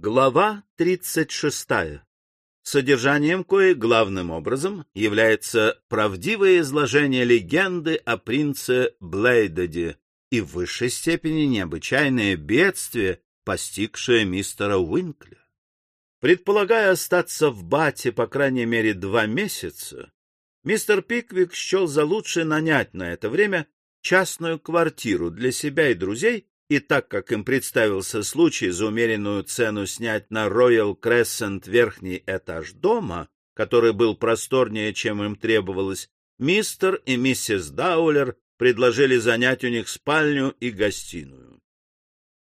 Глава 36. Содержанием кое главным образом является правдивое изложение легенды о принце Блейдеде и в высшей степени необычайное бедствие, постигшее мистера Уинкля. Предполагая остаться в Бате по крайней мере два месяца, мистер Пиквик счел за лучшее нанять на это время частную квартиру для себя и друзей и так как им представился случай за умеренную цену снять на Royal Crescent верхний этаж дома, который был просторнее, чем им требовалось, мистер и миссис Даулер предложили занять у них спальню и гостиную.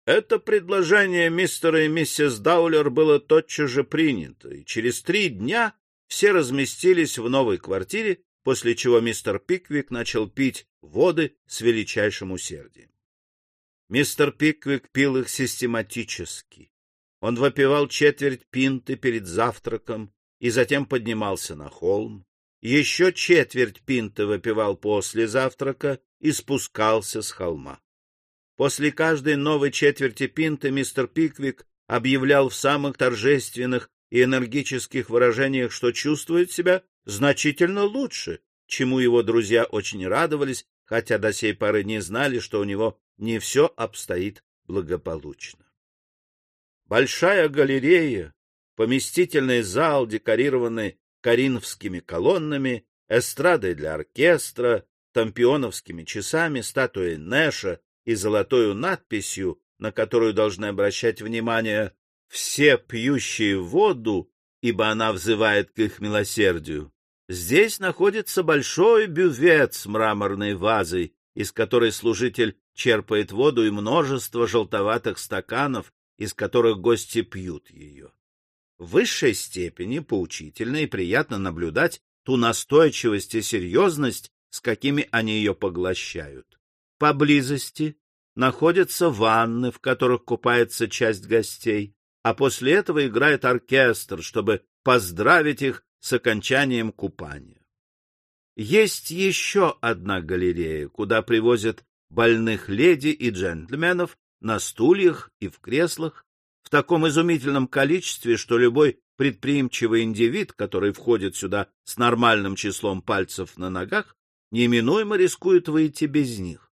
Это предложение мистера и миссис Даулер было тотчас же принято, и через три дня все разместились в новой квартире, после чего мистер Пиквик начал пить воды с величайшим усердием. Мистер Пиквик пил их систематически. Он выпивал четверть пинты перед завтраком и затем поднимался на холм. Еще четверть пинты выпивал после завтрака и спускался с холма. После каждой новой четверти пинты мистер Пиквик объявлял в самых торжественных и энергических выражениях, что чувствует себя значительно лучше, чему его друзья очень радовались, хотя до сей поры не знали, что у него не все обстоит благополучно. Большая галерея, поместительный зал, декорированный коринфскими колоннами, эстрадой для оркестра, тампионовскими часами, статуей Нэша и золотой надписью, на которую должны обращать внимание все пьющие воду, ибо она взывает к их милосердию. Здесь находится большой бювет с мраморной вазой, из которой служитель черпает воду и множество желтоватых стаканов, из которых гости пьют ее. В высшей степени поучительно и приятно наблюдать ту настойчивость и серьезность, с какими они ее поглощают. Поблизости находятся ванны, в которых купается часть гостей, а после этого играет оркестр, чтобы поздравить их с окончанием купания. Есть еще одна галерея, куда привозят больных леди и джентльменов на стульях и в креслах в таком изумительном количестве, что любой предприимчивый индивид, который входит сюда с нормальным числом пальцев на ногах, неминуемо рискует выйти без них.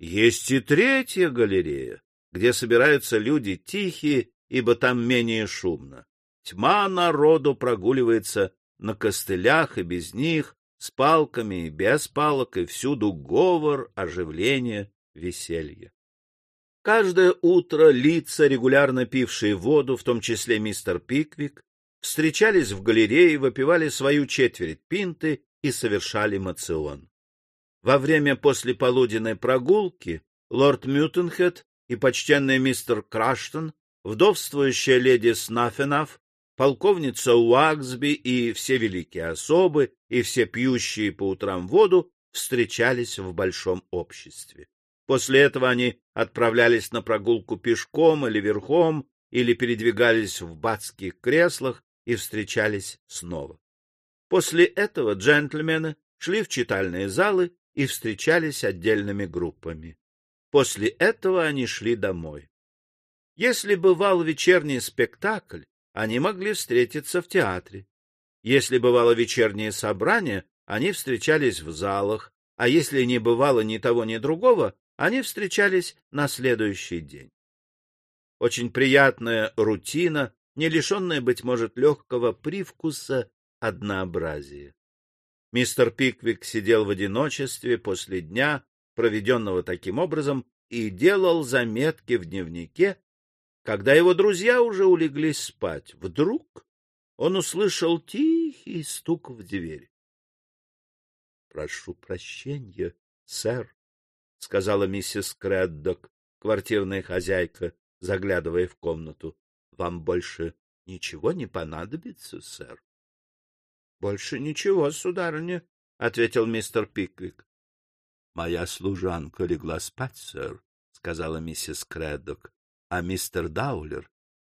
Есть и третья галерея, где собираются люди тихие, ибо там менее шумно. Тьма народу прогуливается на костылях и без них, с палками и без палок, и всюду говор, оживление, веселье. Каждое утро лица, регулярно пившие воду, в том числе мистер Пиквик, встречались в галерее, выпивали свою четверть пинты и совершали мацион. Во время послеполуденной прогулки лорд Мютенхед и почтенный мистер Краштон, вдовствующая леди Снаффенаф, полковница Уаксби и все великие особы, и все пьющие по утрам воду встречались в большом обществе. После этого они отправлялись на прогулку пешком или верхом, или передвигались в батских креслах и встречались снова. После этого джентльмены шли в читальные залы и встречались отдельными группами. После этого они шли домой. Если бывал вечерний спектакль, они могли встретиться в театре. Если бывало вечернее собрание, они встречались в залах, а если не бывало ни того, ни другого, они встречались на следующий день. Очень приятная рутина, не лишенная, быть может, легкого привкуса однообразия. Мистер Пиквик сидел в одиночестве после дня, проведенного таким образом, и делал заметки в дневнике, когда его друзья уже улеглись спать, вдруг он услышал тихий стук в дверь. — Прошу прощения, сэр, — сказала миссис Креддок, квартирная хозяйка, заглядывая в комнату. — Вам больше ничего не понадобится, сэр? — Больше ничего, сударыня, — ответил мистер Пиквик. — Моя служанка легла спать, сэр, — сказала миссис Креддок а мистер Даулер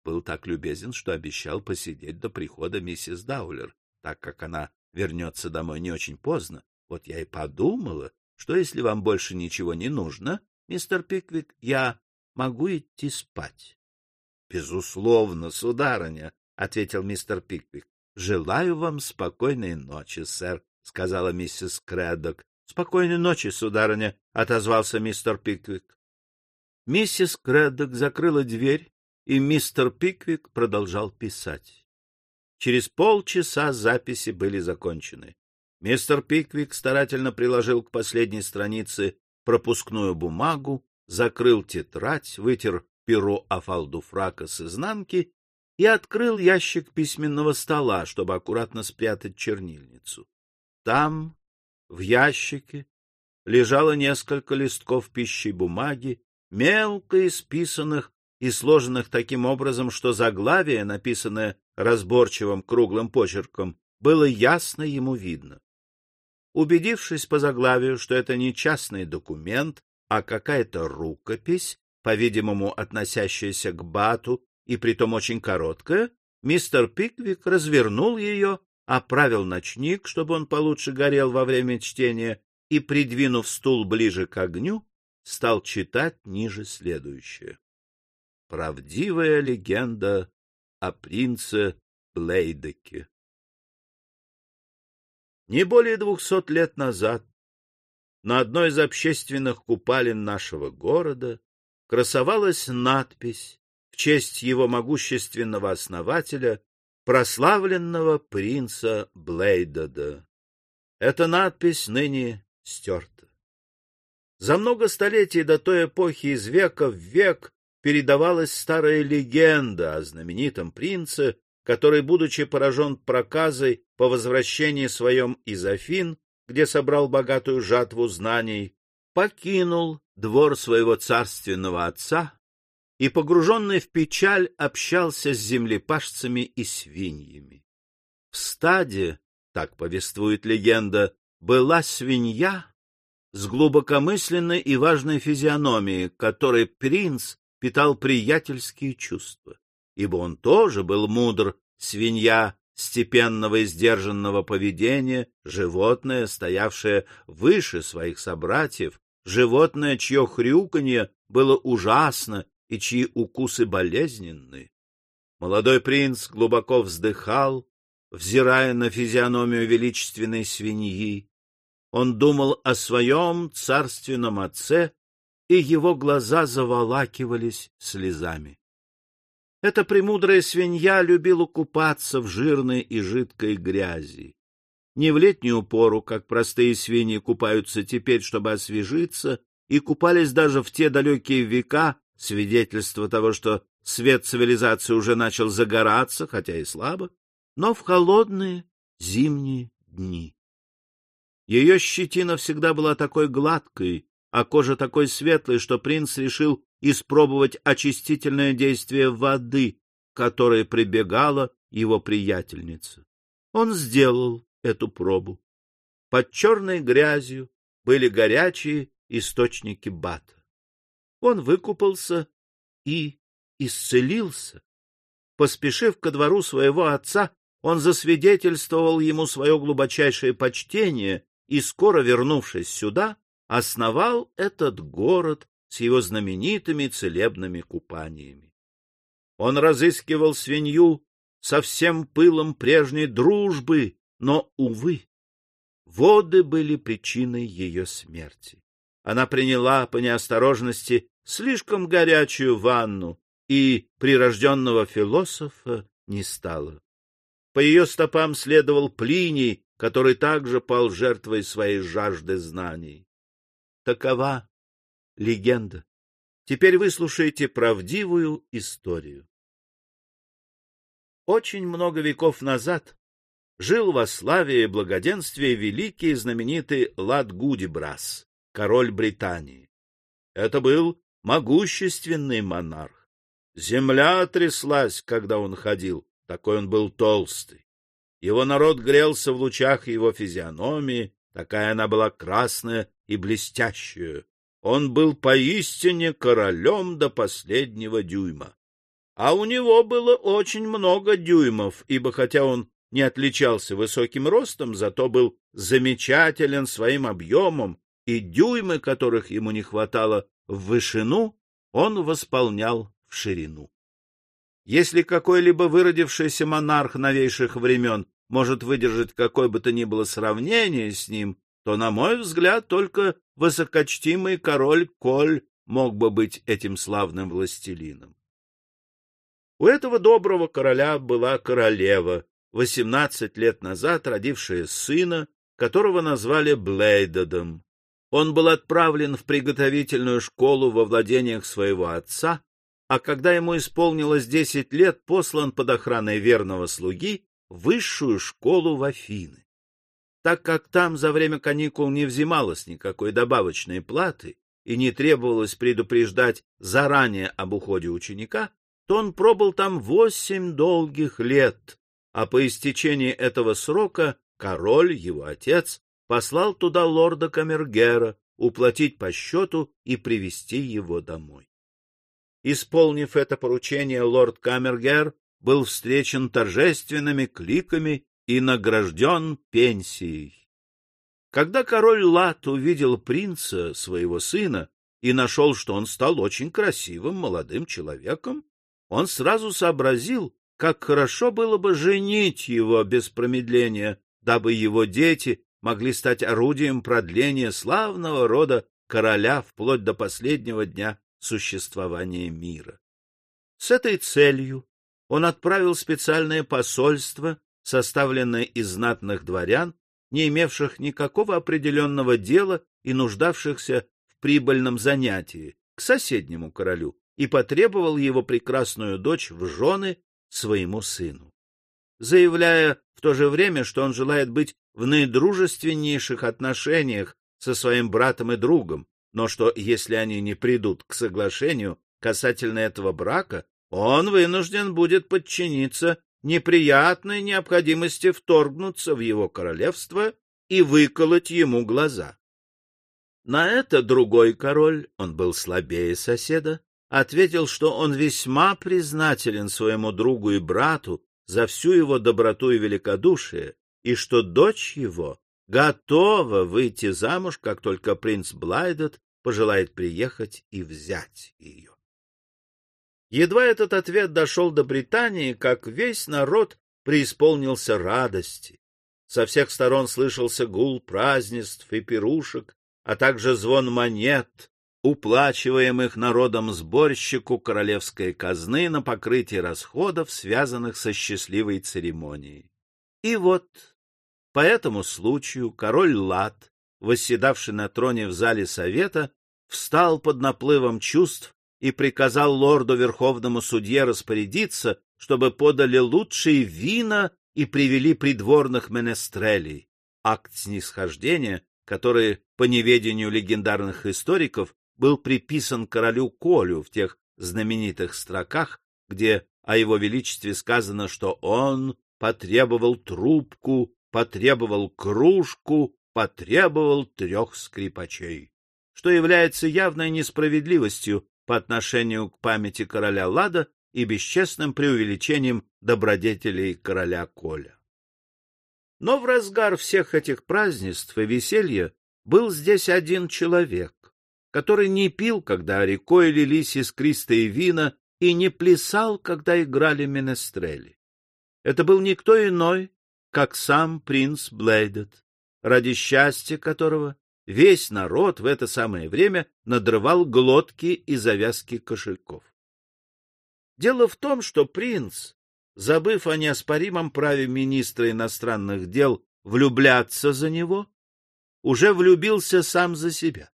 был так любезен, что обещал посидеть до прихода миссис Даулер, так как она вернется домой не очень поздно. Вот я и подумала, что если вам больше ничего не нужно, мистер Пиквик, я могу идти спать. — Безусловно, сударыня, — ответил мистер Пиквик. — Желаю вам спокойной ночи, сэр, — сказала миссис Крэддок. — Спокойной ночи, сударыня, — отозвался мистер Пиквик. Миссис Крэддок закрыла дверь, и мистер Пиквик продолжал писать. Через полчаса записи были закончены. Мистер Пиквик старательно приложил к последней странице пропускную бумагу, закрыл тетрадь, вытер перо о фалду фрака с изнанки и открыл ящик письменного стола, чтобы аккуратно спрятать чернильницу. Там, в ящике, лежало несколько листков пищей бумаги, мелко исписанных и сложенных таким образом, что заглавие, написанное разборчивым круглым почерком, было ясно ему видно. Убедившись по заглавию, что это не частный документ, а какая-то рукопись, по-видимому, относящаяся к Бату и притом очень короткая, мистер Пиквик развернул ее, оправил ночник, чтобы он получше горел во время чтения, и, придвинув стул ближе к огню, стал читать ниже следующее. Правдивая легенда о принце Блейдеке. Не более двухсот лет назад на одной из общественных купалин нашего города красовалась надпись в честь его могущественного основателя, прославленного принца Блейдода. Эта надпись ныне стерта. За много столетий до той эпохи из века в век передавалась старая легенда о знаменитом принце, который, будучи поражен проказой по возвращении своем из Афин, где собрал богатую жатву знаний, покинул двор своего царственного отца и, погруженный в печаль, общался с землепашцами и свиньями. В стаде, так повествует легенда, была свинья с глубокомысленной и важной физиономией, которой принц питал приятельские чувства, ибо он тоже был мудр, свинья степенного и сдержанного поведения, животное, стоявшее выше своих собратьев, животное, чье хрюканье было ужасно и чьи укусы болезненны. Молодой принц глубоко вздыхал, взирая на физиономию величественной свиньи. Он думал о своем царственном отце, и его глаза заволакивались слезами. Эта премудрая свинья любила купаться в жирной и жидкой грязи. Не в летнюю пору, как простые свиньи купаются теперь, чтобы освежиться, и купались даже в те далекие века, свидетельство того, что свет цивилизации уже начал загораться, хотя и слабо, но в холодные зимние дни. Ее щетина всегда была такой гладкой, а кожа такой светлой, что принц решил испробовать очистительное действие воды, которой прибегала его приятельница. Он сделал эту пробу. Под черной грязью были горячие источники бата. Он выкупался и исцелился. Поспешив ко двору своего отца, он засвидетельствовал ему свое глубочайшее почтение и, скоро вернувшись сюда, основал этот город с его знаменитыми целебными купаниями. Он разыскивал свинью со всем пылом прежней дружбы, но, увы, воды были причиной ее смерти. Она приняла по неосторожности слишком горячую ванну, и прирожденного философа не стало. По ее стопам следовал Плиний, который также пал жертвой своей жажды знаний. Такова легенда. Теперь выслушайте правдивую историю. Очень много веков назад жил во славе и благоденствии великий и знаменитый Ладгудибрас, король Британии. Это был могущественный монарх. Земля тряслась, когда он ходил, такой он был толстый. Его народ грелся в лучах его физиономии, такая она была красная и блестящая. Он был поистине королем до последнего дюйма. А у него было очень много дюймов, ибо хотя он не отличался высоким ростом, зато был замечателен своим объемом, и дюймы, которых ему не хватало в вышину, он восполнял в ширину. Если какой-либо выродившийся монарх новейших времен может выдержать какое бы то ни было сравнение с ним, то, на мой взгляд, только высокочтимый король Коль мог бы быть этим славным властелином. У этого доброго короля была королева, восемнадцать лет назад родившая сына, которого назвали Блейдодом. Он был отправлен в приготовительную школу во владениях своего отца, а когда ему исполнилось десять лет, послан под охраной верного слуги в высшую школу в Афины. Так как там за время каникул не взималось никакой добавочной платы и не требовалось предупреждать заранее об уходе ученика, то он пробыл там восемь долгих лет, а по истечении этого срока король, его отец, послал туда лорда Камергера уплатить по счету и привести его домой. Исполнив это поручение, лорд Камергер был встречен торжественными кликами и награжден пенсией. Когда король Лат увидел принца, своего сына, и нашел, что он стал очень красивым молодым человеком, он сразу сообразил, как хорошо было бы женить его без промедления, дабы его дети могли стать орудием продления славного рода короля вплоть до последнего дня существования мира. С этой целью он отправил специальное посольство, составленное из знатных дворян, не имевших никакого определенного дела и нуждавшихся в прибыльном занятии, к соседнему королю, и потребовал его прекрасную дочь в жены своему сыну. Заявляя в то же время, что он желает быть в наидружественнейших отношениях со своим братом и другом, но что если они не придут к соглашению касательно этого брака, он вынужден будет подчиниться неприятной необходимости вторгнуться в его королевство и выколоть ему глаза. На это другой король, он был слабее соседа, ответил, что он весьма признателен своему другу и брату за всю его доброту и великодушие, и что дочь его готова выйти замуж, как только принц Блайдет пожелает приехать и взять ее. Едва этот ответ дошел до Британии, как весь народ преисполнился радости. Со всех сторон слышался гул празднеств и пирушек, а также звон монет, уплачиваемых народом сборщику королевской казны на покрытие расходов, связанных со счастливой церемонией. И вот по этому случаю король Лат, восседавший на троне в зале совета, встал под наплывом чувств и приказал лорду Верховному судье распорядиться, чтобы подали лучшие вина и привели придворных менестрелей. Акт снисхождения, который, по неведению легендарных историков, был приписан королю Колю в тех знаменитых строках, где о его величестве сказано, что он потребовал трубку, потребовал кружку, потребовал трех скрипачей, что является явной несправедливостью по отношению к памяти короля Лада и бесчестным преувеличением добродетелей короля Коля. Но в разгар всех этих празднеств и веселья был здесь один человек, который не пил, когда рекой лились искристые вина, и не плясал, когда играли менестрели. Это был никто иной, как сам принц Блейдет, ради счастья которого весь народ в это самое время надрывал глотки и завязки кошельков. Дело в том, что принц, забыв о неоспоримом праве министра иностранных дел влюбляться за него, уже влюбился сам за себя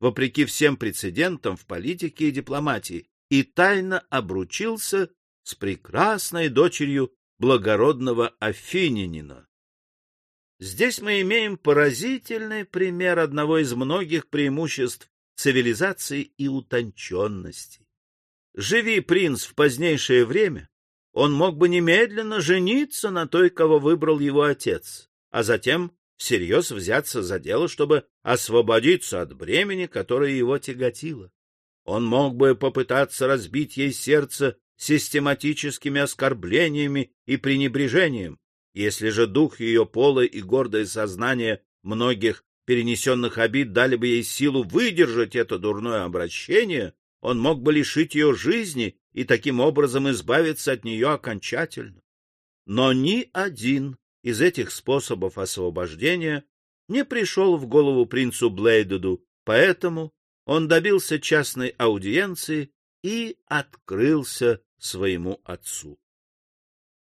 вопреки всем прецедентам в политике и дипломатии, и тайно обручился с прекрасной дочерью благородного афинянина. Здесь мы имеем поразительный пример одного из многих преимуществ цивилизации и утонченности. Живи принц в позднейшее время, он мог бы немедленно жениться на той, кого выбрал его отец, а затем всерьез взяться за дело, чтобы освободиться от бремени, которое его тяготило. Он мог бы попытаться разбить ей сердце систематическими оскорблениями и пренебрежением. Если же дух ее пола и гордое сознание многих перенесенных обид дали бы ей силу выдержать это дурное обращение, он мог бы лишить ее жизни и таким образом избавиться от нее окончательно. Но ни один из этих способов освобождения не пришел в голову принцу Блейдеду, поэтому он добился частной аудиенции и открылся своему отцу.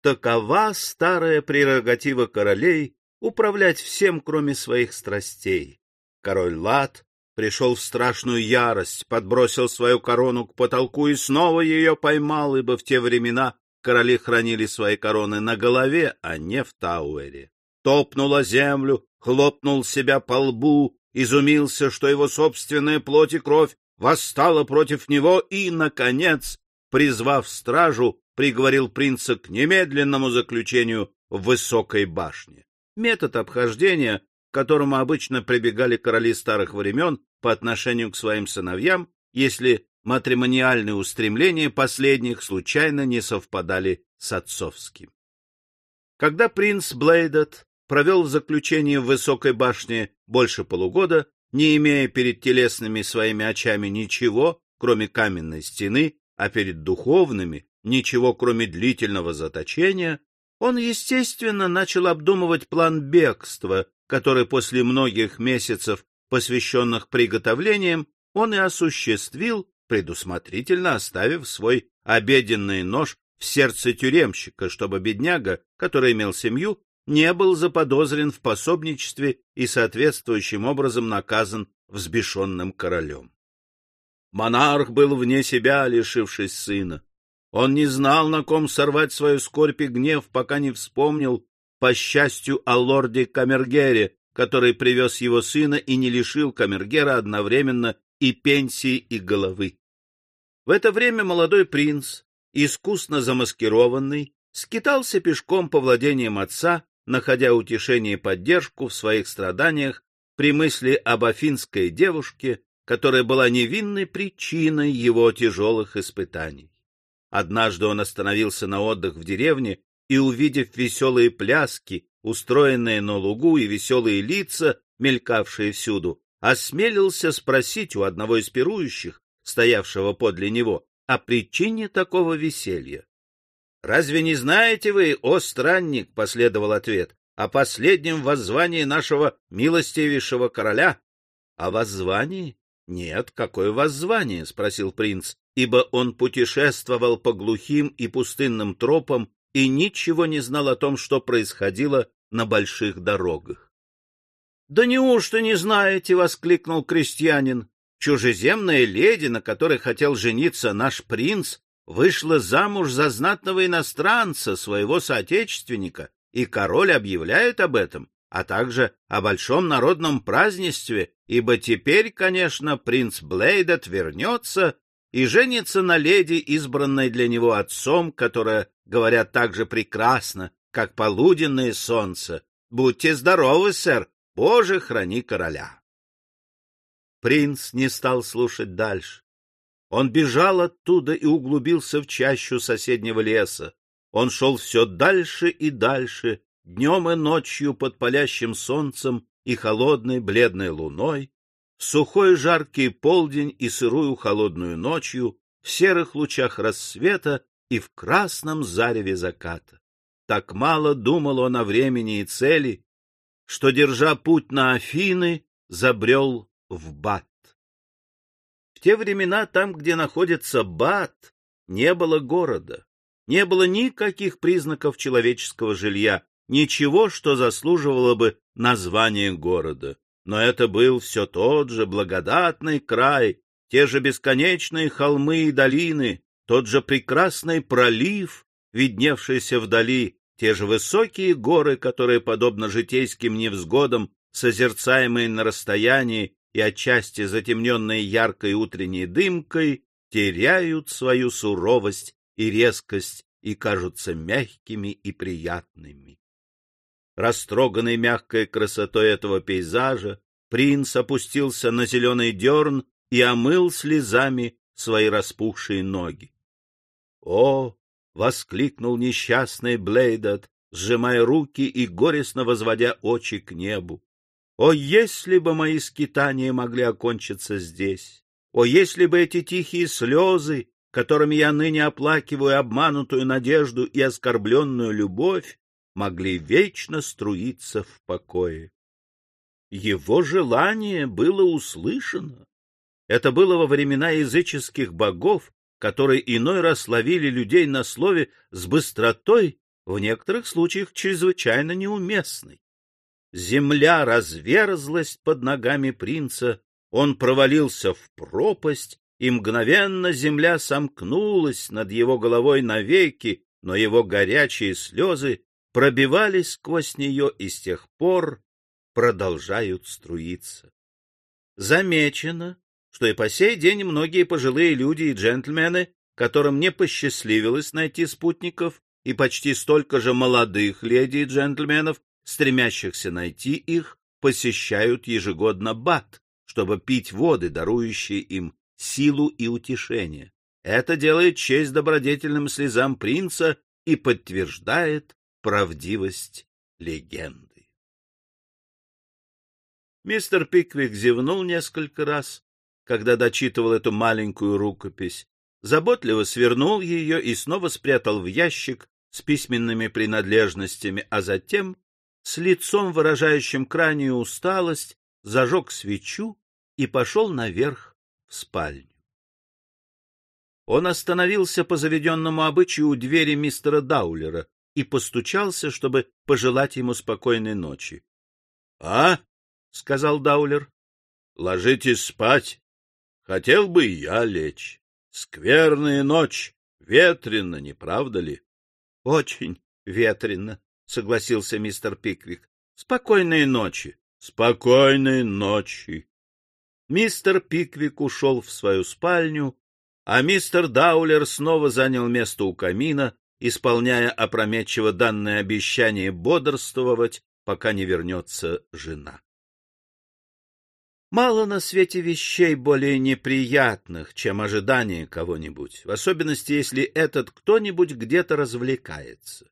Такова старая прерогатива королей управлять всем, кроме своих страстей. Король Лад пришел в страшную ярость, подбросил свою корону к потолку и снова ее поймал, ибо в те времена короли хранили свои короны на голове, а не в Тауэре. Топнула землю, хлопнул себя по лбу, изумился, что его собственная плоть и кровь восстала против него и, наконец, призвав стражу, приговорил принца к немедленному заключению в высокой башне. Метод обхождения, к которому обычно прибегали короли старых времен по отношению к своим сыновьям, если матримониальные устремления последних случайно не совпадали с отцовским. Когда принц Блейдет провел в заключении в высокой башне больше полугода, не имея перед телесными своими очами ничего, кроме каменной стены, а перед духовными ничего, кроме длительного заточения, он, естественно, начал обдумывать план бегства, который после многих месяцев, посвященных приготовлениям, он и осуществил, предусмотрительно оставив свой обеденный нож в сердце тюремщика, чтобы бедняга, который имел семью, не был заподозрен в пособничестве и соответствующим образом наказан взбешенным королем. Монарх был вне себя, лишившись сына. Он не знал, на ком сорвать свою скорбь и гнев, пока не вспомнил, по счастью, о лорде Камергере, который привез его сына и не лишил Камергера одновременно и пенсии, и головы. В это время молодой принц, искусно замаскированный, скитался пешком по владениям отца, находя утешение и поддержку в своих страданиях при мысли об афинской девушке, которая была невинной причиной его тяжелых испытаний. Однажды он остановился на отдых в деревне и, увидев веселые пляски, устроенные на лугу и веселые лица, мелькавшие всюду, осмелился спросить у одного из пирующих, стоявшего подле него, о причине такого веселья. Разве не знаете вы, о странник, — последовал ответ, — о последнем воззвании нашего милостивейшего короля? — О воззвании? — Нет, какое воззвание? — спросил принц, ибо он путешествовал по глухим и пустынным тропам и ничего не знал о том, что происходило на больших дорогах. — Да неужто не знаете? — воскликнул крестьянин. — Чужеземная леди, на которой хотел жениться наш принц, вышла замуж за знатного иностранца, своего соотечественника, и король объявляет об этом, а также о большом народном празднестве, ибо теперь, конечно, принц Блейдет вернется и женится на леди, избранной для него отцом, которая, говорят, так же прекрасна, как полуденное солнце. Будьте здоровы, сэр, Боже, храни короля. Принц не стал слушать дальше. Он бежал оттуда и углубился в чащу соседнего леса. Он шел все дальше и дальше, днем и ночью под палящим солнцем и холодной бледной луной, сухой жаркий полдень и сырую холодную ночью, в серых лучах рассвета и в красном зареве заката. Так мало думал он о времени и цели, что, держа путь на Афины, забрел в Бат те времена там, где находится Бат, не было города, не было никаких признаков человеческого жилья, ничего, что заслуживало бы названия города. Но это был все тот же благодатный край, те же бесконечные холмы и долины, тот же прекрасный пролив, видневшийся вдали, те же высокие горы, которые, подобно житейским невзгодам, созерцаемые на расстоянии, и отчасти затемненные яркой утренней дымкой, теряют свою суровость и резкость и кажутся мягкими и приятными. Растроганный мягкой красотой этого пейзажа, принц опустился на зеленый дерн и омыл слезами свои распухшие ноги. «О!» — воскликнул несчастный Блейдот, сжимая руки и горестно возводя очи к небу. О, если бы мои скитания могли окончиться здесь! О, если бы эти тихие слезы, которыми я ныне оплакиваю обманутую надежду и оскорбленную любовь, могли вечно струиться в покое. Его желание было услышано. Это было во времена языческих богов, которые иной раз ловили людей на слове с быстротой, в некоторых случаях чрезвычайно неуместной. Земля разверзлась под ногами принца, он провалился в пропасть, и мгновенно земля сомкнулась над его головой навеки, но его горячие слезы пробивались сквозь нее и с тех пор продолжают струиться. Замечено, что и по сей день многие пожилые люди и джентльмены, которым не посчастливилось найти спутников, и почти столько же молодых леди и джентльменов, стремящихся найти их, посещают ежегодно бат, чтобы пить воды, дарующие им силу и утешение. Это делает честь добродетельным слезам принца и подтверждает правдивость легенды. Мистер Пиквик зевнул несколько раз, когда дочитывал эту маленькую рукопись, заботливо свернул ее и снова спрятал в ящик с письменными принадлежностями, а затем, с лицом выражающим крайнюю усталость, зажег свечу и пошел наверх в спальню. Он остановился по заведенному обычаю у двери мистера Даулера и постучался, чтобы пожелать ему спокойной ночи. — А? — сказал Даулер. — Ложитесь спать. Хотел бы я лечь. Скверная ночь, ветрено, не правда ли? — Очень ветрено, — согласился мистер Пиквик. — Спокойной ночи. — Спокойной ночи. Мистер Пиквик ушел в свою спальню, а мистер Даулер снова занял место у камина, исполняя опрометчиво данное обещание бодрствовать, пока не вернется жена. Мало на свете вещей более неприятных, чем ожидание кого-нибудь, в особенности, если этот кто-нибудь где-то развлекается.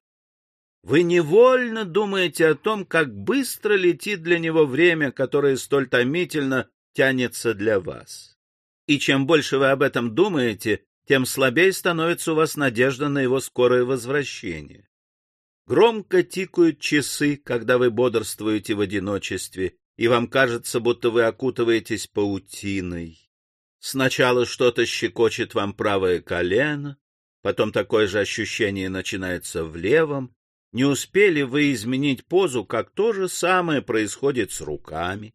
Вы невольно думаете о том, как быстро летит для него время, которое столь томительно тянется для вас. И чем больше вы об этом думаете, тем слабее становится у вас надежда на его скорое возвращение. Громко тикают часы, когда вы бодрствуете в одиночестве, и вам кажется, будто вы окутываетесь паутиной. Сначала что-то щекочет вам правое колено, потом такое же ощущение начинается в левом. Не успели вы изменить позу, как то же самое происходит с руками.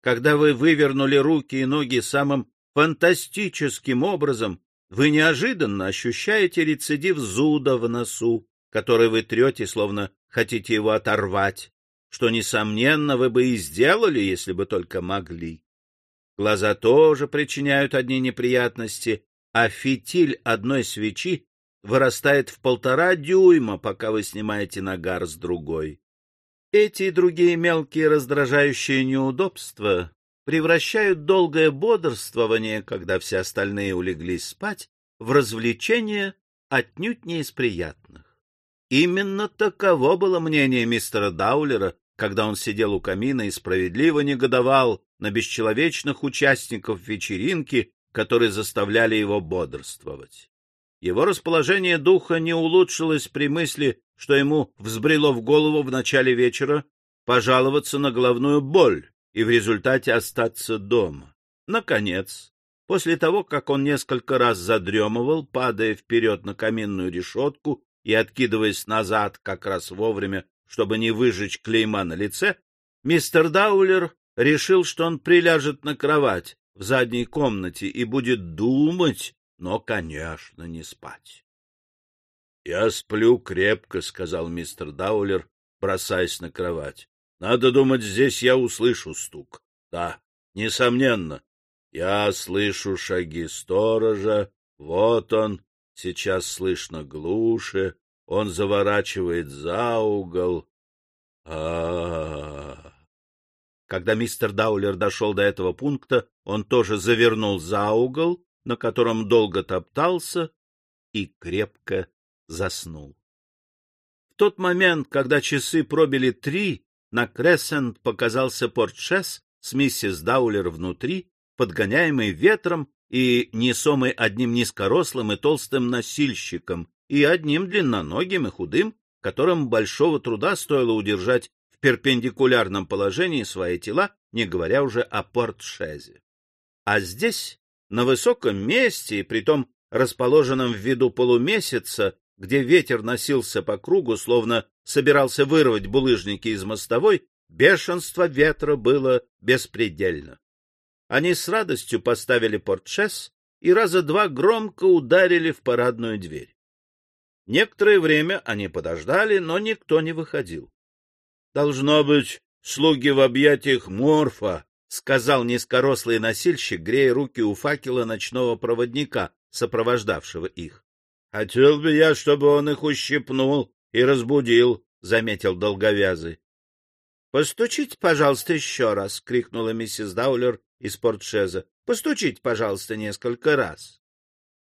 Когда вы вывернули руки и ноги самым фантастическим образом, вы неожиданно ощущаете рецидив зуда в носу, который вы трете, словно хотите его оторвать что, несомненно, вы бы и сделали, если бы только могли. Глаза тоже причиняют одни неприятности, а фитиль одной свечи вырастает в полтора дюйма, пока вы снимаете нагар с другой. Эти и другие мелкие раздражающие неудобства превращают долгое бодрствование, когда все остальные улеглись спать, в развлечение отнюдь не из приятных. Именно таково было мнение мистера Даулера, когда он сидел у камина и справедливо негодовал на бесчеловечных участников вечеринки, которые заставляли его бодрствовать. Его расположение духа не улучшилось при мысли, что ему взбрело в голову в начале вечера пожаловаться на головную боль и в результате остаться дома. Наконец, после того, как он несколько раз задремывал, падая вперед на каминную решетку и откидываясь назад как раз вовремя, чтобы не выжечь клейма на лице, мистер Даулер решил, что он приляжет на кровать в задней комнате и будет думать, но, конечно, не спать. — Я сплю крепко, — сказал мистер Даулер, бросаясь на кровать. — Надо думать, здесь я услышу стук. Да, несомненно. Я слышу шаги сторожа. Вот он, Сейчас слышно глуше, он заворачивает за угол. А, Когда мистер Даулер дошел до этого пункта, он тоже завернул за угол, на котором долго топтался, и крепко заснул. В тот момент, когда часы пробили три, на Крессент показался портшес с миссис Даулер внутри, подгоняемый ветром, и несомый одним низкорослым и толстым носильщиком, и одним длинноногим и худым, которым большого труда стоило удержать в перпендикулярном положении свои тела, не говоря уже о портшезе. А здесь, на высоком месте, и притом расположенном в виду полумесяца, где ветер носился по кругу, словно собирался вырвать булыжники из мостовой, бешенство ветра было беспредельно. Они с радостью поставили портшес и раза два громко ударили в парадную дверь. Некоторое время они подождали, но никто не выходил. — Должно быть, слуги в объятиях морфа, — сказал низкорослый носильщик, грея руки у факела ночного проводника, сопровождавшего их. — Хотел бы я, чтобы он их ущипнул и разбудил, — заметил долговязый. — Постучите, пожалуйста, еще раз, — крикнула миссис Даулер из портшеза. — Постучите, пожалуйста, несколько раз.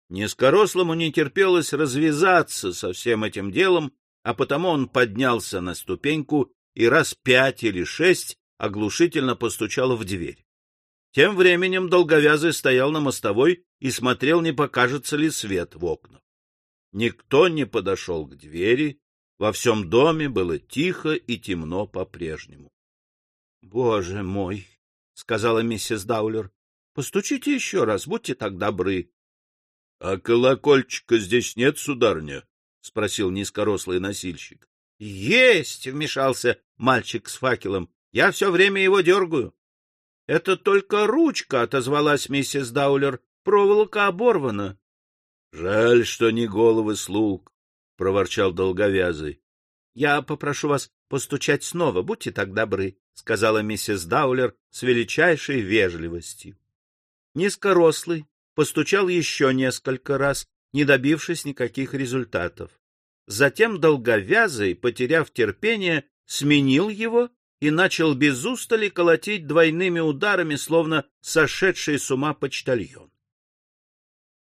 Низкорослому не терпелось развязаться со всем этим делом, а потому он поднялся на ступеньку и раз пять или шесть оглушительно постучал в дверь. Тем временем долговязый стоял на мостовой и смотрел, не покажется ли свет в окнах. Никто не подошел к двери, во всем доме было тихо и темно по-прежнему. — Боже мой! — сказала миссис Даулер. — Постучите еще раз, будьте так добры. — А колокольчика здесь нет, сударня? — спросил низкорослый носильщик. — Есть! — вмешался мальчик с факелом. — Я все время его дергаю. — Это только ручка, — отозвалась миссис Даулер. — Проволока оборвана. — Жаль, что не головы слуг, — проворчал долговязый. — Я попрошу вас постучать снова, будьте так добры, — сказала миссис Даулер с величайшей вежливостью. Низкорослый постучал еще несколько раз, не добившись никаких результатов. Затем долговязый, потеряв терпение, сменил его и начал без устали колотить двойными ударами, словно сошедший с ума почтальон.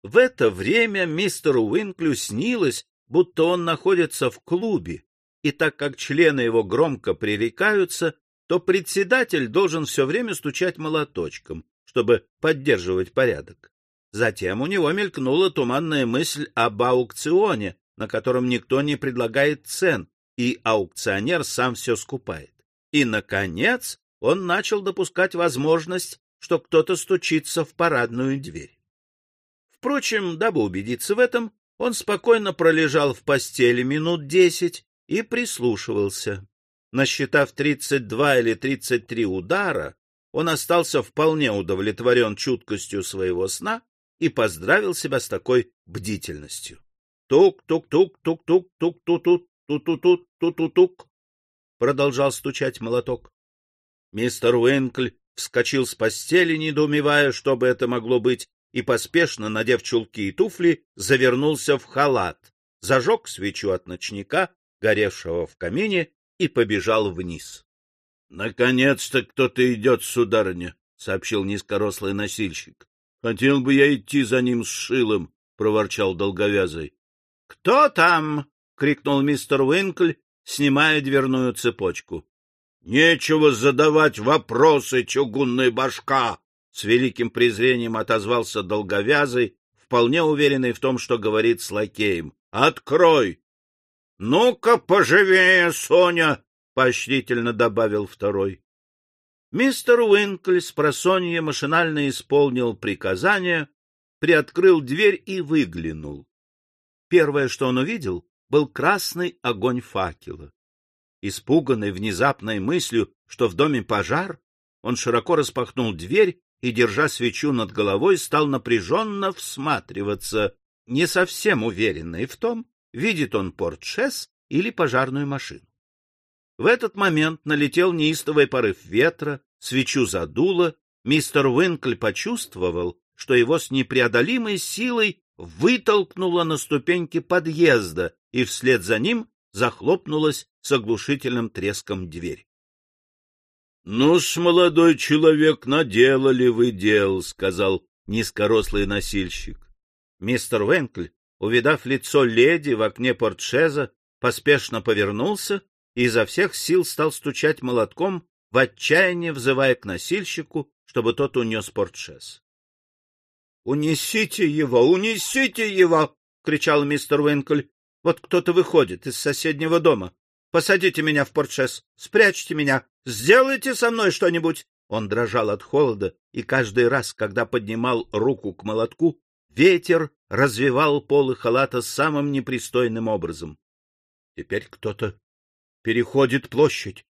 В это время мистеру Уинклю снилось, будто он находится в клубе, и так как члены его громко пререкаются, то председатель должен все время стучать молоточком, чтобы поддерживать порядок. Затем у него мелькнула туманная мысль об аукционе, на котором никто не предлагает цен, и аукционер сам все скупает. И, наконец, он начал допускать возможность, что кто-то стучится в парадную дверь. Впрочем, дабы убедиться в этом, он спокойно пролежал в постели минут десять и прислушивался. Насчитав тридцать два или тридцать три удара, он остался вполне удовлетворен чуткостью своего сна и поздравил себя с такой бдительностью. Тук-тук-тук-тук-тук-тук-тук-тук-тук-тук-тук, продолжал стучать молоток. Мистер Уинкль вскочил с постели, недоумевая, что бы это могло быть, и, поспешно надев чулки и туфли, завернулся в халат, зажег свечу от ночника, горевшего в камине, и побежал вниз. — Наконец-то кто-то идет, сударыня, — сообщил низкорослый носильщик. — Хотел бы я идти за ним с шилом, — проворчал долговязый. — Кто там? — крикнул мистер Уинкль, снимая дверную цепочку. — Нечего задавать вопросы, чугунная башка! — с великим презрением отозвался долговязый, вполне уверенный в том, что говорит с лакеем. — Открой! — Ну-ка, поживее, Соня! — поощрительно добавил второй. Мистер Уинкль с просонья машинально исполнил приказание, приоткрыл дверь и выглянул. Первое, что он увидел, был красный огонь факела. Испуганный внезапной мыслью, что в доме пожар, он широко распахнул дверь и, держа свечу над головой, стал напряженно всматриваться, не совсем уверенный в том, видит он портшес или пожарную машину. В этот момент налетел неистовый порыв ветра, свечу задуло, мистер Уинкль почувствовал, что его с непреодолимой силой вытолкнуло на ступеньки подъезда, и вслед за ним захлопнулась с оглушительным треском дверь. — Ну-с, молодой человек, наделали вы дел, — сказал низкорослый носильщик. Мистер Венкль, увидав лицо леди в окне портшеза, поспешно повернулся и изо всех сил стал стучать молотком, в отчаянии взывая к носильщику, чтобы тот унес портшез. — Унесите его, унесите его! — кричал мистер Уинкль. — Вот кто-то выходит из соседнего дома. Посадите меня в портшес, спрячьте меня, сделайте со мной что-нибудь. Он дрожал от холода, и каждый раз, когда поднимал руку к молотку, ветер развивал полы халата самым непристойным образом. Теперь кто-то переходит площадь,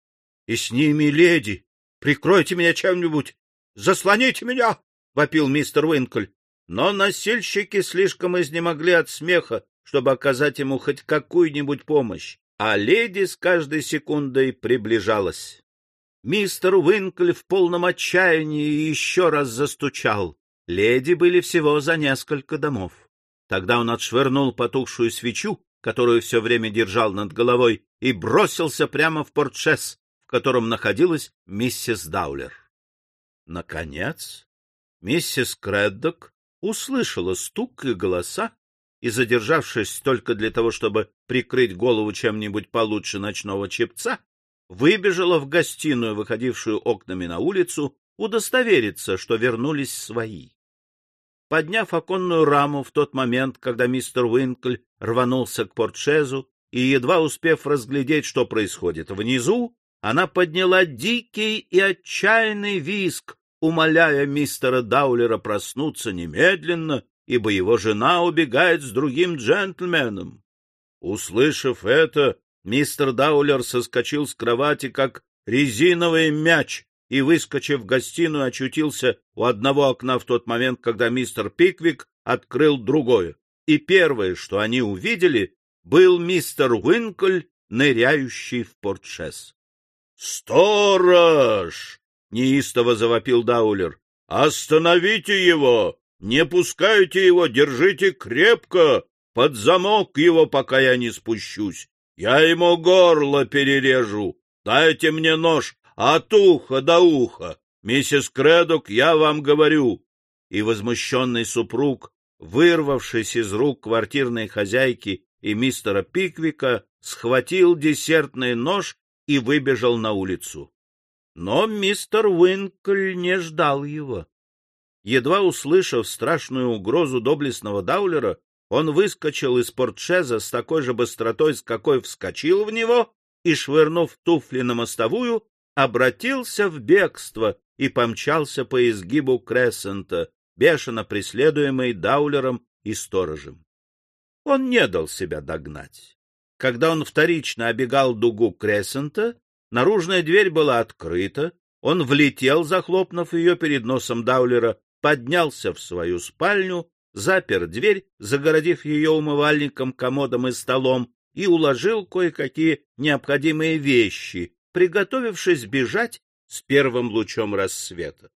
и с ними леди. Прикройте меня чем-нибудь, заслоните меня! — вопил мистер Уинкль. Но носильщики слишком изнемогли от смеха, чтобы оказать ему хоть какую-нибудь помощь, а леди с каждой секундой приближалась. Мистер Уинкль в полном отчаянии еще раз застучал. Леди были всего за несколько домов. Тогда он отшвырнул потухшую свечу, которую все время держал над головой, и бросился прямо в портшес, в котором находилась миссис Даулер. Наконец, миссис Креддок услышала стук и голоса, и, задержавшись только для того, чтобы прикрыть голову чем-нибудь получше ночного чепца, выбежала в гостиную, выходившую окнами на улицу, удостовериться, что вернулись свои. Подняв оконную раму в тот момент, когда мистер Уинкль рванулся к портшезу, и, едва успев разглядеть, что происходит внизу, она подняла дикий и отчаянный виск, умоляя мистера Даулера проснуться немедленно, ибо его жена убегает с другим джентльменом. Услышав это, Мистер Даулер соскочил с кровати, как резиновый мяч, и, выскочив в гостиную, очутился у одного окна в тот момент, когда мистер Пиквик открыл другое. И первое, что они увидели, был мистер Уинкль, ныряющий в портшес. — Сторож! — неистово завопил Даулер. — Остановите его! Не пускайте его, держите крепко! Под замок его, пока я не спущусь. Я ему горло перережу. Дайте мне нож от уха до уха. Миссис Кредок, я вам говорю. И возмущенный супруг, вырвавшись из рук квартирной хозяйки и мистера Пиквика, схватил десертный нож и выбежал на улицу. Но мистер Уинкль не ждал его. Едва услышав страшную угрозу доблестного Даулера, он выскочил из портшеза с такой же быстротой, с какой вскочил в него, и, швырнув туфли на мостовую, обратился в бегство и помчался по изгибу Крессента, бешено преследуемый Даулером и сторожем. Он не дал себя догнать. Когда он вторично обегал дугу Крессента, наружная дверь была открыта, он влетел, захлопнув ее перед носом Даулера, поднялся в свою спальню запер дверь, загородив ее умывальником, комодом и столом, и уложил кое-какие необходимые вещи, приготовившись бежать с первым лучом рассвета.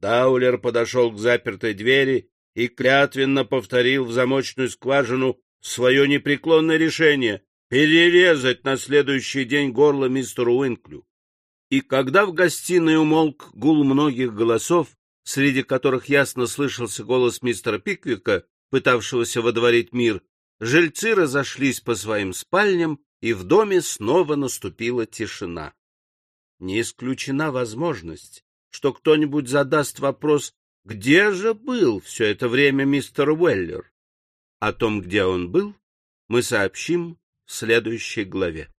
Даулер подошел к запертой двери и клятвенно повторил в замочную скважину свое непреклонное решение перерезать на следующий день горло мистеру Уинклю. И когда в гостиной умолк гул многих голосов, среди которых ясно слышался голос мистера Пиквика, пытавшегося водворить мир, жильцы разошлись по своим спальням, и в доме снова наступила тишина. Не исключена возможность, что кто-нибудь задаст вопрос, где же был все это время мистер Уэллер? О том, где он был, мы сообщим в следующей главе.